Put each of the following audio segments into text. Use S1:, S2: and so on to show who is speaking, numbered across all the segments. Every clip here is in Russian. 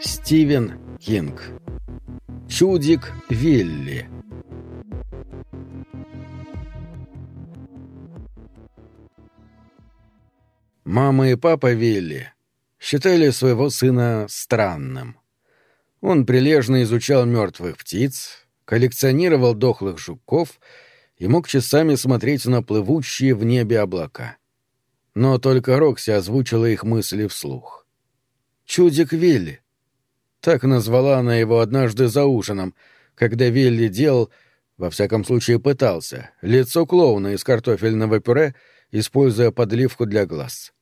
S1: Стивен Кинг. Чудик Вилли. Мама и папа Вилли считали своего сына странным. Он прилежно изучал мертвых птиц, коллекционировал дохлых жуков и мог часами смотреть на плывущие в небе облака. Но только Рокси озвучила их мысли вслух. «Чудик Вилли». Так назвала она его однажды за ужином, когда Вилли делал, во всяком случае пытался, лицо клоуна из картофельного пюре, используя подливку для глаз.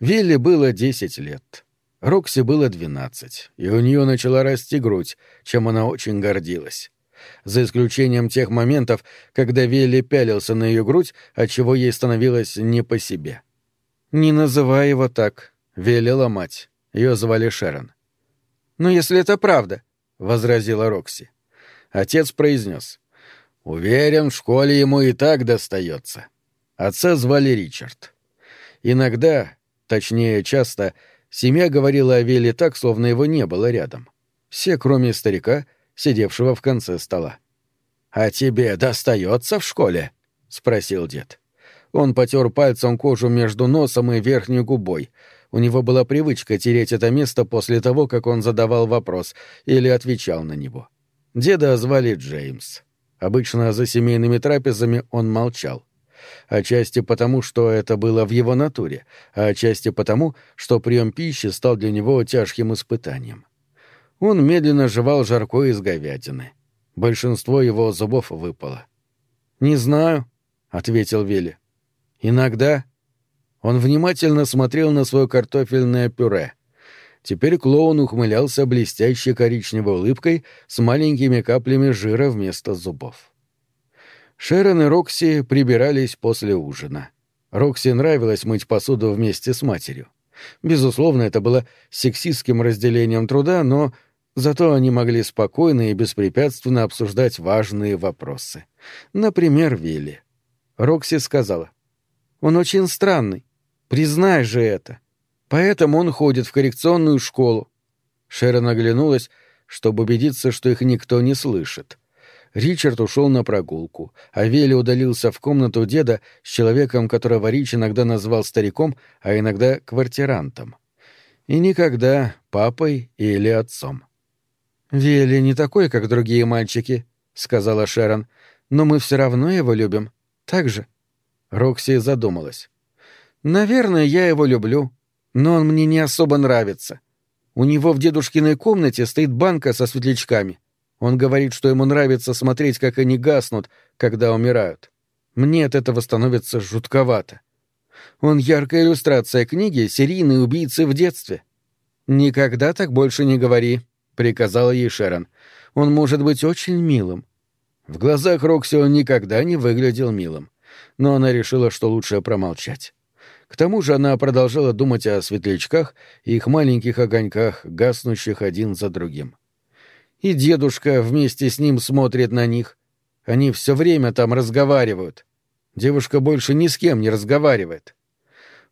S1: Вилли было десять лет. Рокси было двенадцать, и у нее начала расти грудь, чем она очень гордилась. За исключением тех моментов, когда Вилли пялился на ее грудь, отчего ей становилось не по себе. «Не называй его так», — велела мать. Ее звали Шерон. «Но если это правда», — возразила Рокси. Отец произнес. «Уверен, в школе ему и так достается». Отца звали Ричард. Иногда, точнее часто, семья говорила о Вилле так, словно его не было рядом. Все, кроме старика, сидевшего в конце стола. «А тебе достается в школе?» — спросил дед. Он потер пальцем кожу между носом и верхней губой. У него была привычка тереть это место после того, как он задавал вопрос или отвечал на него. Деда звали Джеймс. Обычно за семейными трапезами он молчал. Отчасти потому, что это было в его натуре, а отчасти потому, что прием пищи стал для него тяжким испытанием. Он медленно жевал жарко из говядины. Большинство его зубов выпало. «Не знаю», — ответил Вилли. Иногда он внимательно смотрел на свое картофельное пюре. Теперь клоун ухмылялся блестящей коричневой улыбкой с маленькими каплями жира вместо зубов. Шерон и Рокси прибирались после ужина. Рокси нравилось мыть посуду вместе с матерью. Безусловно, это было сексистским разделением труда, но зато они могли спокойно и беспрепятственно обсуждать важные вопросы. Например, Вилли. Рокси сказала, он очень странный. Признай же это. Поэтому он ходит в коррекционную школу. Шерон оглянулась, чтобы убедиться, что их никто не слышит. Ричард ушел на прогулку, а Вилли удалился в комнату деда с человеком, которого Рич иногда назвал стариком, а иногда квартирантом. И никогда папой или отцом. «Вилли не такой, как другие мальчики», — сказала Шерон, — «но мы все равно его любим. Так же?» Рокси задумалась. «Наверное, я его люблю, но он мне не особо нравится. У него в дедушкиной комнате стоит банка со светлячками. Он говорит, что ему нравится смотреть, как они гаснут, когда умирают. Мне от этого становится жутковато. Он яркая иллюстрация книги «Серийные убийцы в детстве». «Никогда так больше не говори», — приказала ей Шерон. «Он может быть очень милым». В глазах Рокси он никогда не выглядел милым но она решила, что лучше промолчать. К тому же она продолжала думать о светлячках и их маленьких огоньках, гаснущих один за другим. И дедушка вместе с ним смотрит на них. Они все время там разговаривают. Девушка больше ни с кем не разговаривает.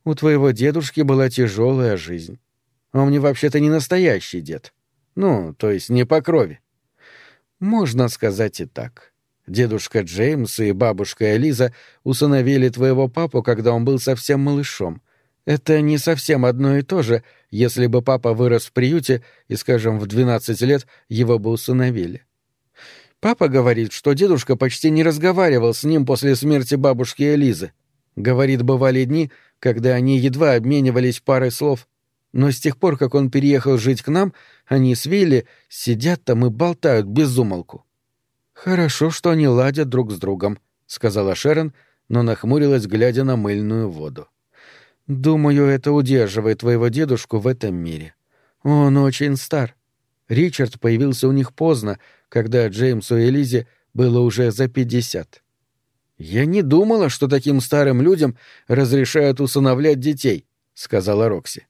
S1: У твоего дедушки была тяжелая жизнь. Он мне вообще-то не настоящий дед. Ну, то есть не по крови. Можно сказать и так. Дедушка Джеймс и бабушка Элиза усыновили твоего папу, когда он был совсем малышом. Это не совсем одно и то же, если бы папа вырос в приюте и, скажем, в 12 лет его бы усыновили. Папа говорит, что дедушка почти не разговаривал с ним после смерти бабушки Элизы. Говорит, бывали дни, когда они едва обменивались парой слов. Но с тех пор, как он переехал жить к нам, они с Вилли сидят там и болтают без умолку. «Хорошо, что они ладят друг с другом», — сказала Шерон, но нахмурилась, глядя на мыльную воду. «Думаю, это удерживает твоего дедушку в этом мире. Он очень стар. Ричард появился у них поздно, когда Джеймсу и Элизе было уже за пятьдесят. «Я не думала, что таким старым людям разрешают усыновлять детей», — сказала Рокси.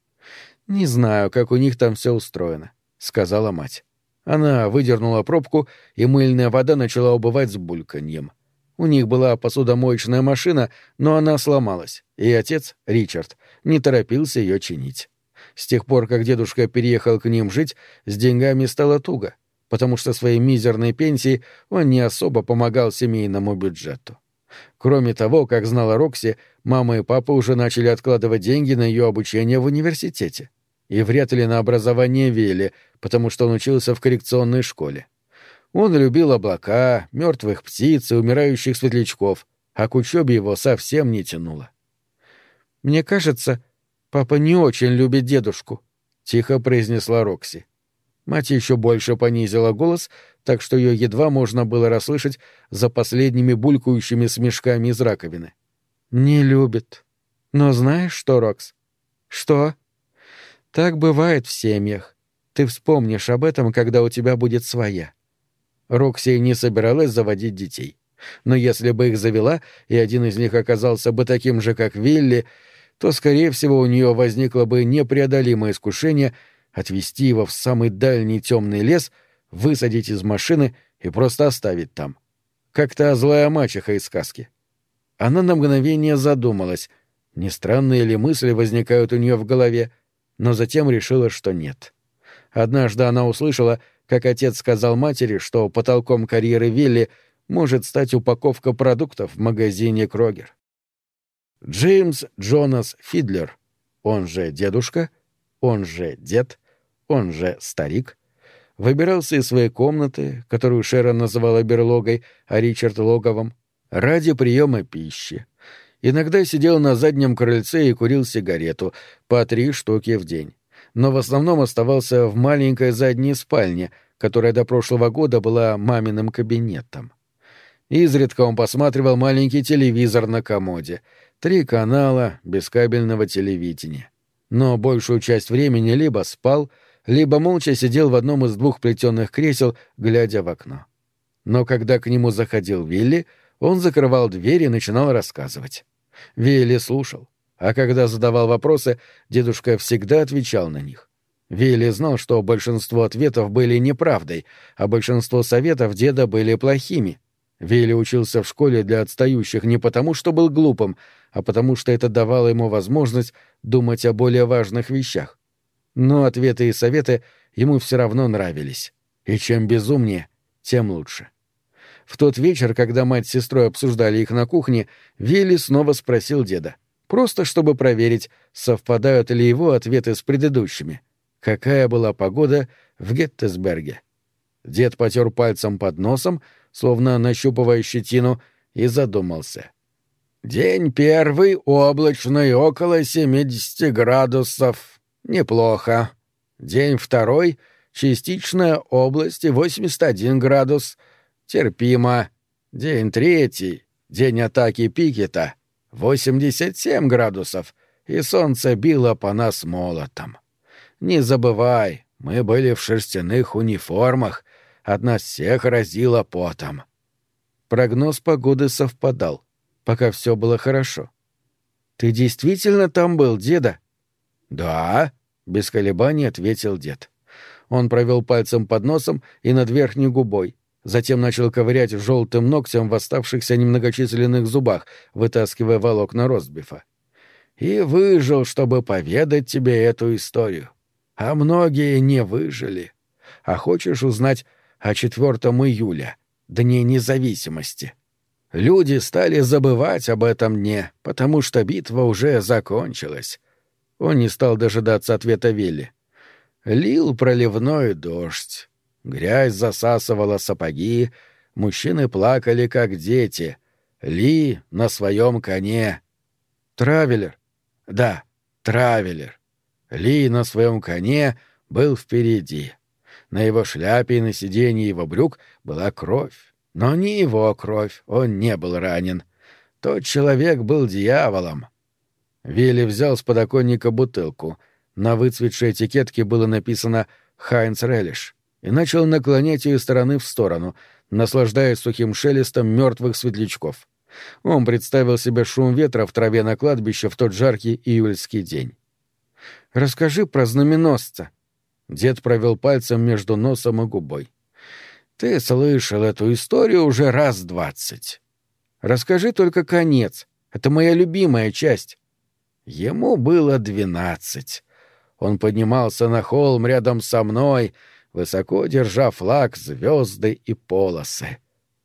S1: «Не знаю, как у них там все устроено», — сказала мать. Она выдернула пробку, и мыльная вода начала убывать с бульканьем. У них была посудомоечная машина, но она сломалась, и отец, Ричард, не торопился ее чинить. С тех пор, как дедушка переехал к ним жить, с деньгами стало туго, потому что своей мизерной пенсией он не особо помогал семейному бюджету. Кроме того, как знала Рокси, мама и папа уже начали откладывать деньги на ее обучение в университете. И вряд ли на образование Вели, потому что он учился в коррекционной школе. Он любил облака, мертвых птиц и умирающих светлячков, а к учебе его совсем не тянуло. «Мне кажется, папа не очень любит дедушку», — тихо произнесла Рокси. Мать еще больше понизила голос, так что ее едва можно было расслышать за последними булькающими смешками из раковины. «Не любит. Но знаешь что, Рокс?» «Что?» «Так бывает в семьях. Ты вспомнишь об этом, когда у тебя будет своя». Рокси не собиралась заводить детей. Но если бы их завела, и один из них оказался бы таким же, как Вилли, то, скорее всего, у нее возникло бы непреодолимое искушение отвезти его в самый дальний темный лес, высадить из машины и просто оставить там. Как та злая мачеха из сказки. Она на мгновение задумалась, не странные ли мысли возникают у нее в голове, но затем решила, что нет. Однажды она услышала, как отец сказал матери, что потолком карьеры Вилли может стать упаковка продуктов в магазине Крогер. Джеймс Джонас Фидлер, он же дедушка, он же дед, он же старик, выбирался из своей комнаты, которую Шерон называла берлогой, а Ричард — логовом, ради приема пищи. Иногда сидел на заднем крыльце и курил сигарету, по три штуки в день. Но в основном оставался в маленькой задней спальне, которая до прошлого года была маминым кабинетом. Изредка он посматривал маленький телевизор на комоде. Три канала без кабельного телевидения. Но большую часть времени либо спал, либо молча сидел в одном из двух плетеных кресел, глядя в окно. Но когда к нему заходил Вилли, он закрывал дверь и начинал рассказывать. Вилли слушал, а когда задавал вопросы, дедушка всегда отвечал на них. Вилли знал, что большинство ответов были неправдой, а большинство советов деда были плохими, Вилли учился в школе для отстающих не потому, что был глупым, а потому что это давало ему возможность думать о более важных вещах. Но ответы и советы ему все равно нравились. И чем безумнее, тем лучше. В тот вечер, когда мать с сестрой обсуждали их на кухне, Вилли снова спросил деда, просто чтобы проверить, совпадают ли его ответы с предыдущими. Какая была погода в Геттесберге? Дед потер пальцем под носом, словно нащупывая щетину, и задумался. «День первый облачный, около 70 градусов. Неплохо. День второй — частичная область, 81 градус. Терпимо. День третий — день атаки Пикета, 87 градусов, и солнце било по нас молотом. Не забывай, мы были в шерстяных униформах, от нас всех разило потом. Прогноз погоды совпадал, пока все было хорошо. «Ты действительно там был, деда?» «Да», — без колебаний ответил дед. Он провел пальцем под носом и над верхней губой, затем начал ковырять желтым ногтем в оставшихся немногочисленных зубах, вытаскивая волокна ростбифа. «И выжил, чтобы поведать тебе эту историю. А многие не выжили. А хочешь узнать, о 4 июля, Дне независимости. Люди стали забывать об этом дне, потому что битва уже закончилась. Он не стал дожидаться ответа Вилли. Лил проливной дождь. Грязь засасывала сапоги, мужчины плакали, как дети. Ли на своем коне. Травелер. Да, Травелер. Ли на своем коне был впереди. На его шляпе и на сиденье его брюк была кровь. Но не его кровь, он не был ранен. Тот человек был дьяволом. Вилли взял с подоконника бутылку. На выцветшей этикетке было написано «Хайнц Релиш» и начал наклонять ее стороны в сторону, наслаждаясь сухим шелестом мертвых светлячков. Он представил себе шум ветра в траве на кладбище в тот жаркий июльский день. «Расскажи про знаменосца», Дед провел пальцем между носом и губой. «Ты слышал эту историю уже раз двадцать. Расскажи только конец. Это моя любимая часть». Ему было двенадцать. Он поднимался на холм рядом со мной, высоко держа флаг, звезды и полосы.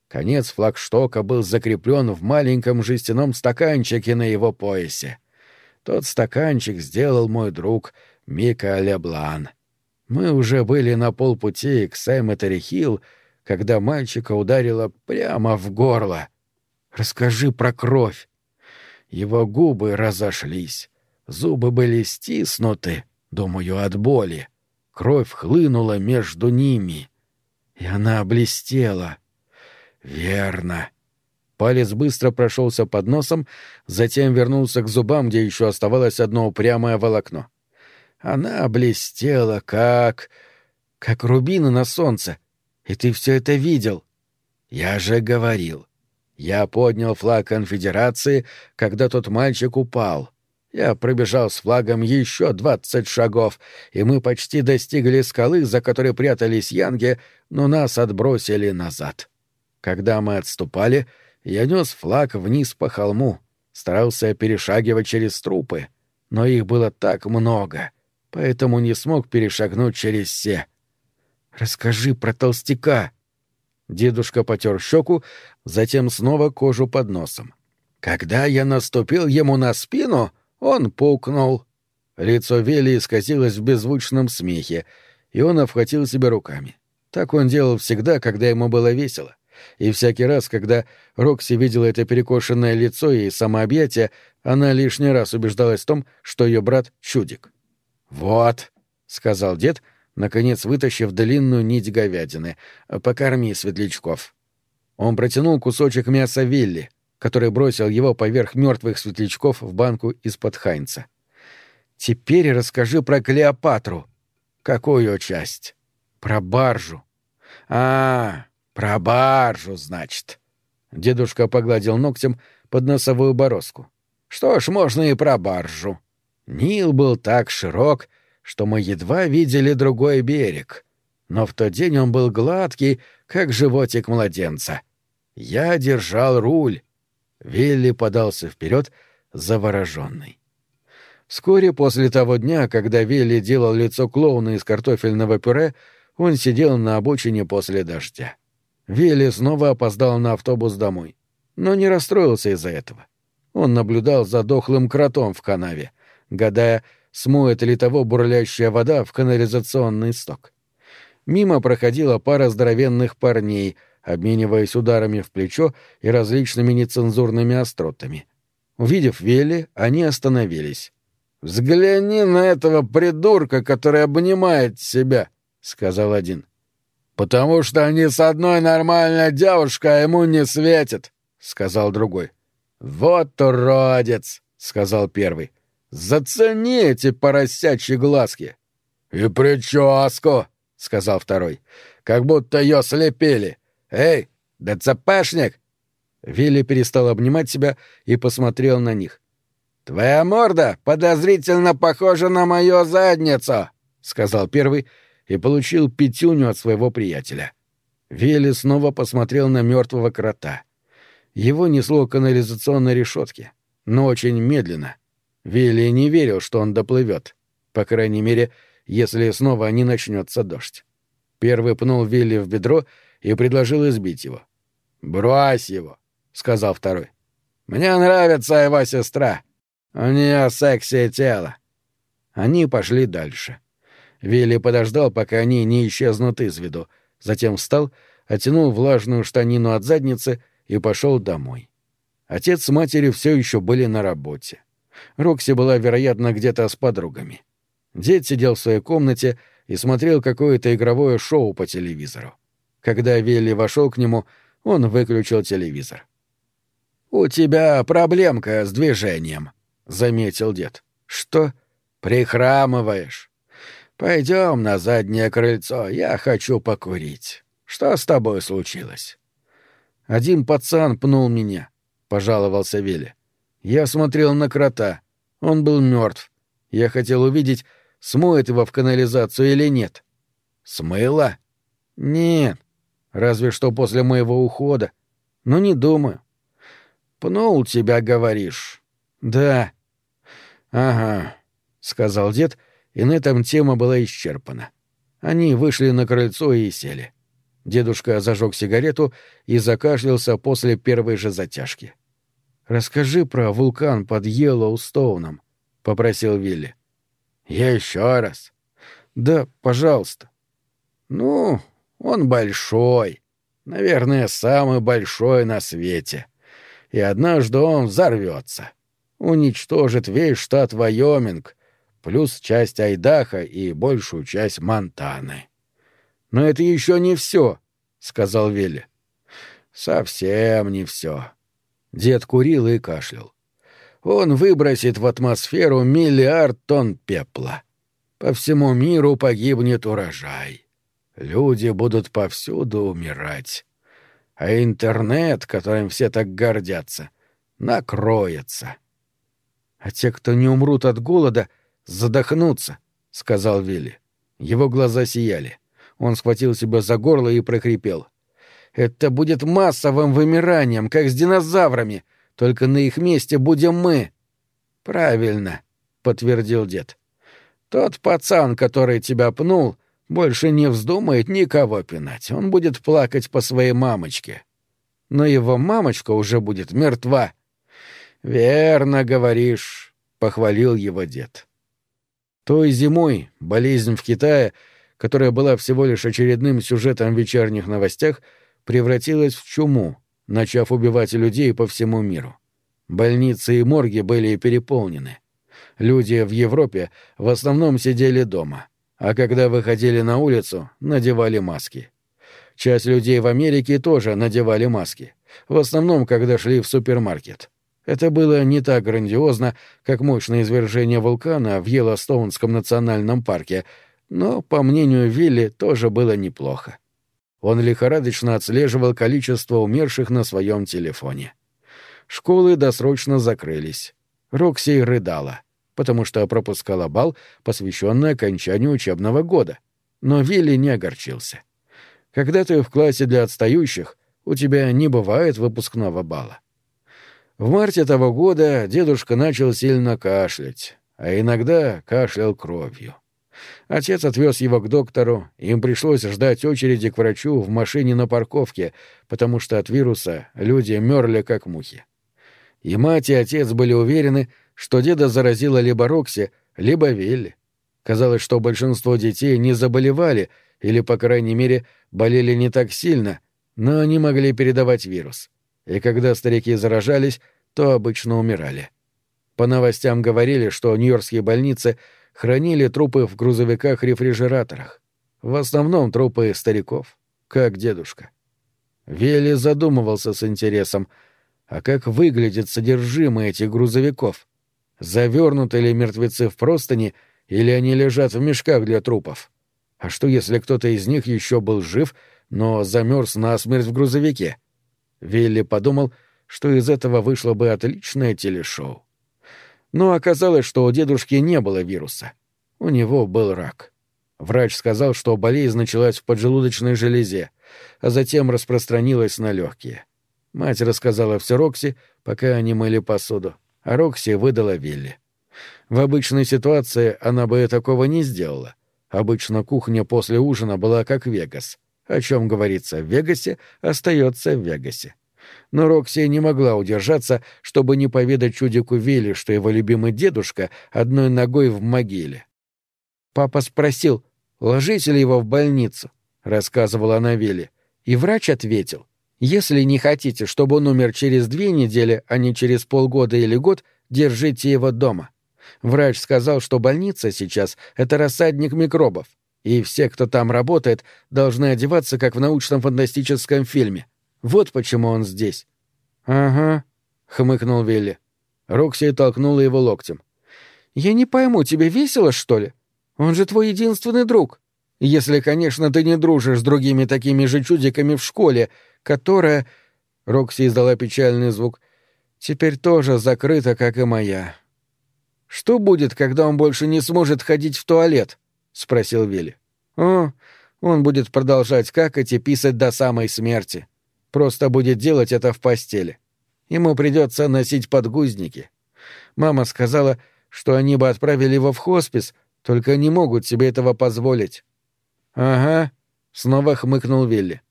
S1: Конец флагштока был закреплен в маленьком жестяном стаканчике на его поясе. Тот стаканчик сделал мой друг Мика Леблан. Мы уже были на полпути к Сэмметери-Хилл, когда мальчика ударило прямо в горло. «Расскажи про кровь». Его губы разошлись, зубы были стиснуты, думаю, от боли. Кровь хлынула между ними, и она блестела. Верно. Палец быстро прошелся под носом, затем вернулся к зубам, где еще оставалось одно упрямое волокно. Она блестела, как... как рубины на солнце. И ты все это видел. Я же говорил. Я поднял флаг конфедерации, когда тот мальчик упал. Я пробежал с флагом еще двадцать шагов, и мы почти достигли скалы, за которой прятались янги, но нас отбросили назад. Когда мы отступали, я нес флаг вниз по холму, старался перешагивать через трупы, но их было так много, поэтому не смог перешагнуть через все. «Расскажи про толстяка!» Дедушка потер щеку, затем снова кожу под носом. «Когда я наступил ему на спину, он пукнул». Лицо Вели исказилось в беззвучном смехе, и он обхватил себя руками. Так он делал всегда, когда ему было весело. И всякий раз, когда Рокси видела это перекошенное лицо и самообъятие, она лишний раз убеждалась в том, что ее брат — чудик. «Вот», — сказал дед, наконец вытащив длинную нить говядины, — «покорми светлячков». Он протянул кусочек мяса Вилли, который бросил его поверх мертвых светлячков в банку из-под Хайнца. «Теперь расскажи про Клеопатру». «Какую часть?» «Про баржу». «А, «Про баржу, значит». Дедушка погладил ногтем под носовую бороздку. «Что ж, можно и про баржу. Нил был так широк, что мы едва видели другой берег. Но в тот день он был гладкий, как животик младенца. Я держал руль». Вилли подался вперед, завороженный. Вскоре после того дня, когда Вилли делал лицо клоуна из картофельного пюре, он сидел на обочине после дождя. Вилли снова опоздал на автобус домой, но не расстроился из-за этого. Он наблюдал за дохлым кротом в канаве, гадая, смоет ли того бурлящая вода в канализационный сток. Мимо проходила пара здоровенных парней, обмениваясь ударами в плечо и различными нецензурными остротами. Увидев Вилли, они остановились. «Взгляни на этого придурка, который обнимает себя», — сказал один. «Потому что они с одной нормальной девушкой, а ему не светит», — сказал другой. «Вот уродец», — сказал первый. «Зацени эти поросячьи глазки». «И прическу», — сказал второй. «Как будто ее слепили. Эй, ДЦПшник!» Вилли перестал обнимать себя и посмотрел на них. «Твоя морда подозрительно похожа на мою задницу», — сказал первый и получил пятюню от своего приятеля. Вилли снова посмотрел на мертвого крота. Его несло канализационной решетке, но очень медленно. Вилли не верил, что он доплывет. По крайней мере, если снова не начнется дождь. Первый пнул Вилли в бедро и предложил избить его. «Брось его», — сказал второй. «Мне нравится его сестра. У нее секси тело». Они пошли дальше. — Вилли подождал, пока они не исчезнут из виду, затем встал, оттянул влажную штанину от задницы и пошел домой. Отец с матерью все еще были на работе. Рокси была, вероятно, где-то с подругами. Дед сидел в своей комнате и смотрел какое-то игровое шоу по телевизору. Когда Вилли вошел к нему, он выключил телевизор. «У тебя проблемка с движением», — заметил дед. «Что? Прихрамываешь. Пойдем на заднее крыльцо, я хочу покурить. Что с тобой случилось? Один пацан пнул меня, пожаловался Вилли. Я смотрел на крота. Он был мертв. Я хотел увидеть, смоет его в канализацию или нет. Смыло? Нет. Разве что после моего ухода. Но не думаю. Пнул тебя, говоришь? Да. Ага, сказал дед и на этом тема была исчерпана. Они вышли на крыльцо и сели. Дедушка зажег сигарету и закашлялся после первой же затяжки. «Расскажи про вулкан под Йеллоустоуном», — попросил Вилли. «Я еще раз». «Да, пожалуйста». «Ну, он большой. Наверное, самый большой на свете. И однажды он взорвется. Уничтожит весь штат Вайоминг, плюс часть Айдаха и большую часть Монтаны. Но это еще не все, сказал Вилли. Совсем не все. Дед курил и кашлял. Он выбросит в атмосферу миллиард тонн пепла. По всему миру погибнет урожай. Люди будут повсюду умирать. А интернет, которым все так гордятся, накроется. А те, кто не умрут от голода, задохнутся, — сказал Вилли. Его глаза сияли. Он схватил себя за горло и прохрипел. «Это будет массовым вымиранием, как с динозаврами, только на их месте будем мы». «Правильно», — подтвердил дед. «Тот пацан, который тебя пнул, больше не вздумает никого пинать. Он будет плакать по своей мамочке. Но его мамочка уже будет мертва». «Верно говоришь», — похвалил его дед. Той зимой болезнь в Китае — которая была всего лишь очередным сюжетом в вечерних новостях, превратилась в чуму, начав убивать людей по всему миру. Больницы и морги были переполнены. Люди в Европе в основном сидели дома, а когда выходили на улицу, надевали маски. Часть людей в Америке тоже надевали маски, в основном, когда шли в супермаркет. Это было не так грандиозно, как мощное извержение вулкана в Йеллостоунском национальном парке — но, по мнению Вилли, тоже было неплохо. Он лихорадочно отслеживал количество умерших на своем телефоне. Школы досрочно закрылись. Рокси рыдала, потому что пропускала бал, посвященный окончанию учебного года. Но Вилли не огорчился. Когда ты в классе для отстающих, у тебя не бывает выпускного бала. В марте того года дедушка начал сильно кашлять, а иногда кашлял кровью. Отец отвез его к доктору, им пришлось ждать очереди к врачу в машине на парковке, потому что от вируса люди мерли как мухи. И мать, и отец были уверены, что деда заразила либо Рокси, либо Вилли. Казалось, что большинство детей не заболевали или, по крайней мере, болели не так сильно, но они могли передавать вирус. И когда старики заражались, то обычно умирали. По новостям говорили, что нью-йоркские больницы — хранили трупы в грузовиках-рефрижераторах. В основном трупы стариков, как дедушка. Вели задумывался с интересом, а как выглядит содержимое этих грузовиков? Завернуты ли мертвецы в простыни, или они лежат в мешках для трупов? А что, если кто-то из них еще был жив, но замерз насмерть в грузовике? Вилли подумал, что из этого вышло бы отличное телешоу. Но оказалось, что у дедушки не было вируса. У него был рак. Врач сказал, что болезнь началась в поджелудочной железе, а затем распространилась на легкие. Мать рассказала все Рокси, пока они мыли посуду, Рокси выдала Вилли. В обычной ситуации она бы такого не сделала. Обычно кухня после ужина была как Вегас. О чем говорится в Вегасе, остается в Вегасе но Рокси не могла удержаться, чтобы не поведать чудику Вилли, что его любимый дедушка одной ногой в могиле. Папа спросил, ложить ли его в больницу, — рассказывала она Вилли, и врач ответил, если не хотите, чтобы он умер через две недели, а не через полгода или год, держите его дома. Врач сказал, что больница сейчас — это рассадник микробов, и все, кто там работает, должны одеваться, как в научно-фантастическом фильме — вот почему он здесь. Ага, хмыкнул Вилли. Рокси толкнула его локтем. Я не пойму, тебе весело, что ли? Он же твой единственный друг. Если, конечно, ты не дружишь с другими такими же чудиками в школе, которая... Рокси издала печальный звук. Теперь тоже закрыта, как и моя. Что будет, когда он больше не сможет ходить в туалет? спросил Вилли. О, он будет продолжать какать и писать до самой смерти. Просто будет делать это в постели. Ему придется носить подгузники. Мама сказала, что они бы отправили его в хоспис, Только не могут себе этого позволить». «Ага», — снова хмыкнул Вилли.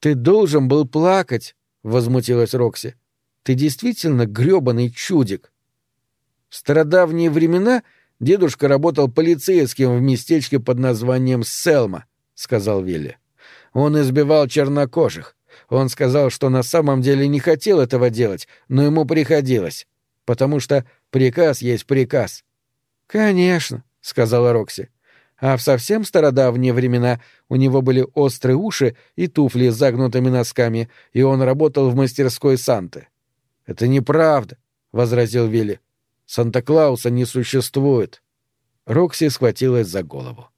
S1: «Ты должен был плакать», — возмутилась Рокси. «Ты действительно грёбаный чудик». В стародавние времена дедушка работал полицейским в местечке под названием Селма, — сказал Вилли. Он избивал чернокожих. Он сказал, что на самом деле не хотел этого делать, но ему приходилось, потому что приказ есть приказ. «Конечно», — сказала Рокси. А в совсем стародавние времена у него были острые уши и туфли с загнутыми носками, и он работал в мастерской Санты. «Это неправда», — возразил Вилли. Санта-Клауса не существует. Рокси схватилась за голову.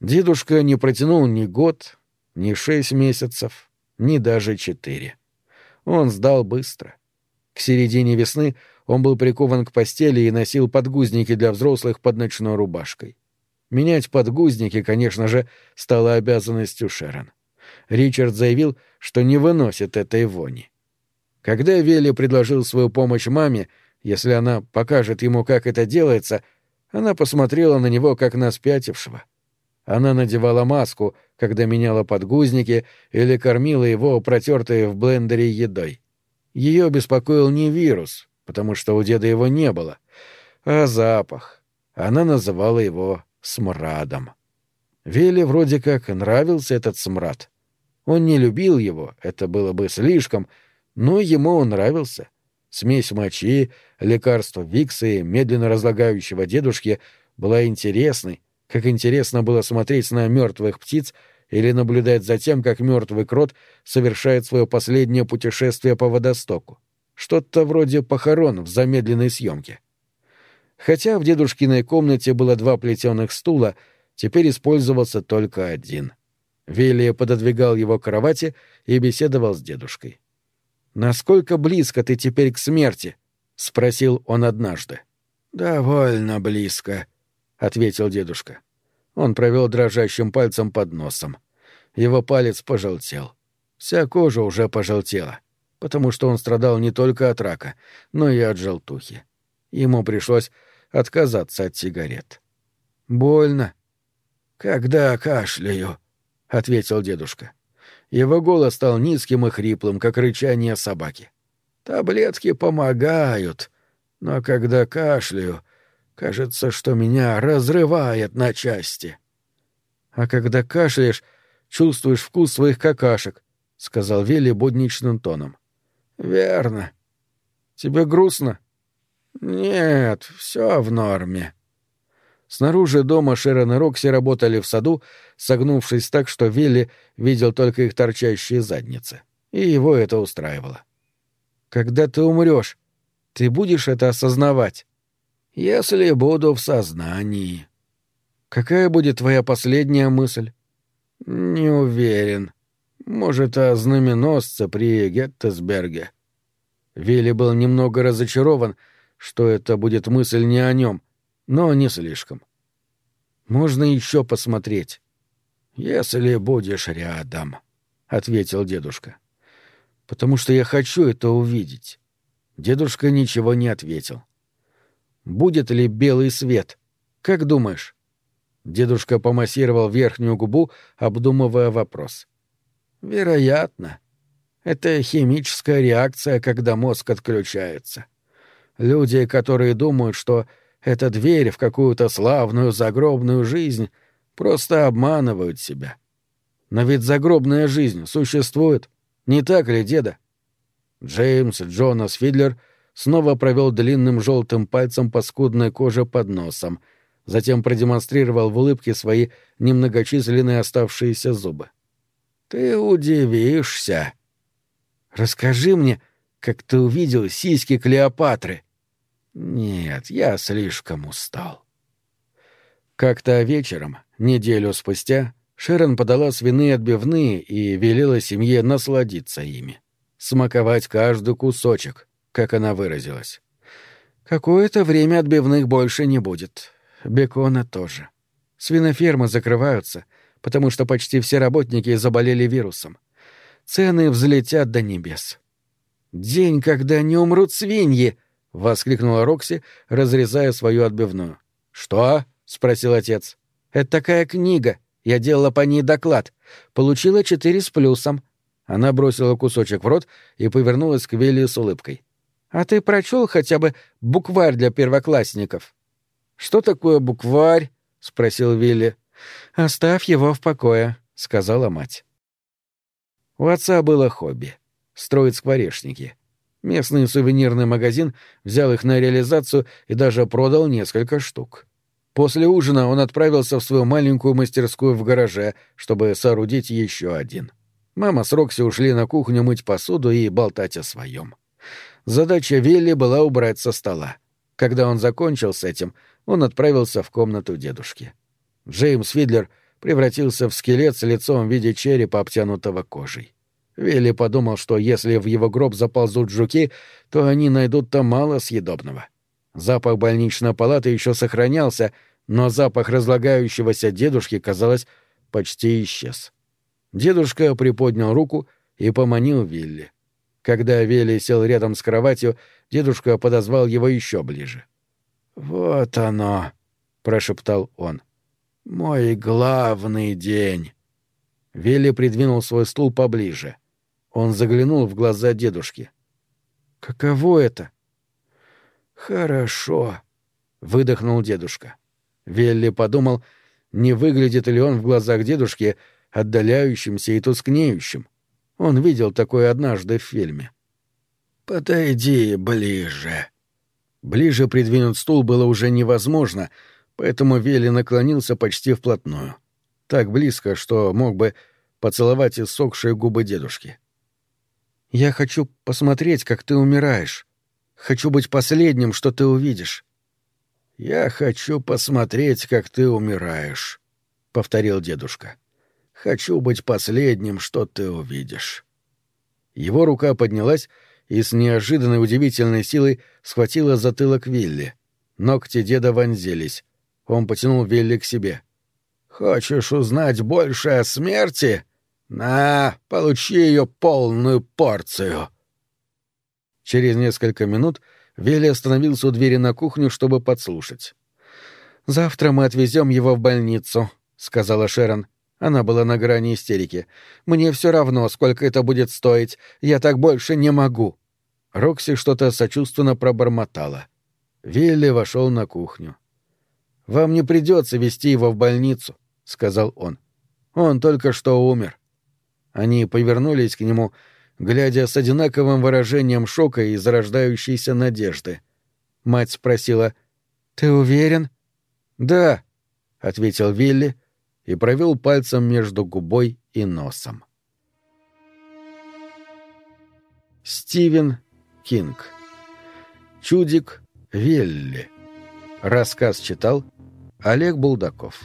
S1: Дедушка не протянул ни год, ни шесть месяцев, ни даже четыре. Он сдал быстро. К середине весны он был прикован к постели и носил подгузники для взрослых под ночной рубашкой. Менять подгузники, конечно же, стало обязанностью Шерон. Ричард заявил, что не выносит этой вони. Когда Вилли предложил свою помощь маме, если она покажет ему, как это делается, она посмотрела на него, как на спятившего. Она надевала маску, когда меняла подгузники или кормила его протертой в блендере едой. Ее беспокоил не вирус, потому что у деда его не было, а запах. Она называла его смрадом. Веле вроде как нравился этот смрад. Он не любил его, это было бы слишком, но ему он нравился. Смесь мочи, лекарства Викса и медленно разлагающего дедушки была интересной, как интересно было смотреть на мертвых птиц или наблюдать за тем, как мертвый крот совершает свое последнее путешествие по водостоку. Что-то вроде похорон в замедленной съемке. Хотя в дедушкиной комнате было два плетеных стула, теперь использовался только один. Велия пододвигал его к кровати и беседовал с дедушкой. «Насколько близко ты теперь к смерти?» — спросил он однажды. «Довольно близко», — ответил дедушка. Он провел дрожащим пальцем под носом. Его палец пожелтел. Вся кожа уже пожелтела, потому что он страдал не только от рака, но и от желтухи. Ему пришлось отказаться от сигарет. «Больно». «Когда кашляю», — ответил дедушка. Его голос стал низким и хриплым, как рычание собаки. «Таблетки помогают, но когда кашляю, кажется, что меня разрывает на части». «А когда кашляешь, чувствуешь вкус своих какашек», — сказал Вилли будничным тоном. «Верно. Тебе грустно?» «Нет, все в норме». Снаружи дома Шерон и Рокси работали в саду, согнувшись так, что Вилли видел только их торчащие задницы. И его это устраивало. «Когда ты умрешь, ты будешь это осознавать?» «Если буду в сознании». «Какая будет твоя последняя мысль?» «Не уверен. Может, о знаменосце при Геттесберге». Вилли был немного разочарован, что это будет мысль не о нем, но не слишком. Можно еще посмотреть. Если будешь рядом, ответил дедушка. Потому что я хочу это увидеть. Дедушка ничего не ответил. Будет ли белый свет? Как думаешь? Дедушка помассировал верхнюю губу, обдумывая вопрос. Вероятно. Это химическая реакция, когда мозг отключается. Люди, которые думают, что это дверь в какую-то славную загробную жизнь, просто обманывают себя. Но ведь загробная жизнь существует, не так ли, деда? Джеймс Джонас Фидлер снова провел длинным желтым пальцем по скудной коже под носом, затем продемонстрировал в улыбке свои немногочисленные оставшиеся зубы. «Ты удивишься. Расскажи мне, как ты увидел сиськи Клеопатры», нет, я слишком устал. Как-то вечером, неделю спустя, Шерон подала свиные отбивные и велела семье насладиться ими. Смаковать каждый кусочек, как она выразилась. Какое-то время отбивных больше не будет. Бекона тоже. Свинофермы закрываются, потому что почти все работники заболели вирусом. Цены взлетят до небес. День, когда не умрут свиньи, — воскликнула Рокси, разрезая свою отбивную. «Что?» спросил отец. «Это такая книга. Я делала по ней доклад. Получила четыре с плюсом». Она бросила кусочек в рот и повернулась к Вилли с улыбкой. «А ты прочел хотя бы букварь для первоклассников?» «Что такое букварь?» — спросил Вилли. «Оставь его в покое», — сказала мать. У отца было хобби — строить скворечники. Местный сувенирный магазин взял их на реализацию и даже продал несколько штук. После ужина он отправился в свою маленькую мастерскую в гараже, чтобы соорудить еще один. Мама с Рокси ушли на кухню мыть посуду и болтать о своем. Задача Вилли была убрать со стола. Когда он закончил с этим, он отправился в комнату дедушки. Джеймс Фидлер превратился в скелет с лицом в виде черепа, обтянутого кожей. Вилли подумал, что если в его гроб заползут жуки, то они найдут там мало съедобного. Запах больничной палаты еще сохранялся, но запах разлагающегося дедушки, казалось, почти исчез. Дедушка приподнял руку и поманил Вилли. Когда Вилли сел рядом с кроватью, дедушка подозвал его еще ближе. «Вот оно», — прошептал он. «Мой главный день». Вилли придвинул свой стул поближе. Он заглянул в глаза дедушки. «Каково это?» «Хорошо», — выдохнул дедушка. Велли подумал, не выглядит ли он в глазах дедушки отдаляющимся и тускнеющим. Он видел такое однажды в фильме. «Подойди ближе». Ближе придвинуть стул было уже невозможно, поэтому Вилли наклонился почти вплотную. Так близко, что мог бы поцеловать иссохшие губы дедушки. «Я хочу посмотреть, как ты умираешь. Хочу быть последним, что ты увидишь». «Я хочу посмотреть, как ты умираешь», — повторил дедушка. «Хочу быть последним, что ты увидишь». Его рука поднялась и с неожиданной удивительной силой схватила затылок Вилли. Ногти деда вонзились. Он потянул Вилли к себе. «Хочешь узнать больше о смерти? На, получи ее полную порцию!» Через несколько минут Вилли остановился у двери на кухню, чтобы подслушать. «Завтра мы отвезем его в больницу», — сказала Шерон. Она была на грани истерики. «Мне все равно, сколько это будет стоить. Я так больше не могу». Рокси что-то сочувственно пробормотала. Вилли вошел на кухню. «Вам не придется вести его в больницу», — сказал он. «Он только что умер». Они повернулись к нему, — глядя с одинаковым выражением шока и зарождающейся надежды. Мать спросила, «Ты уверен?» «Да», — ответил Вилли и провел пальцем между губой и носом. Стивен Кинг. Чудик Вилли. Рассказ читал Олег Булдаков.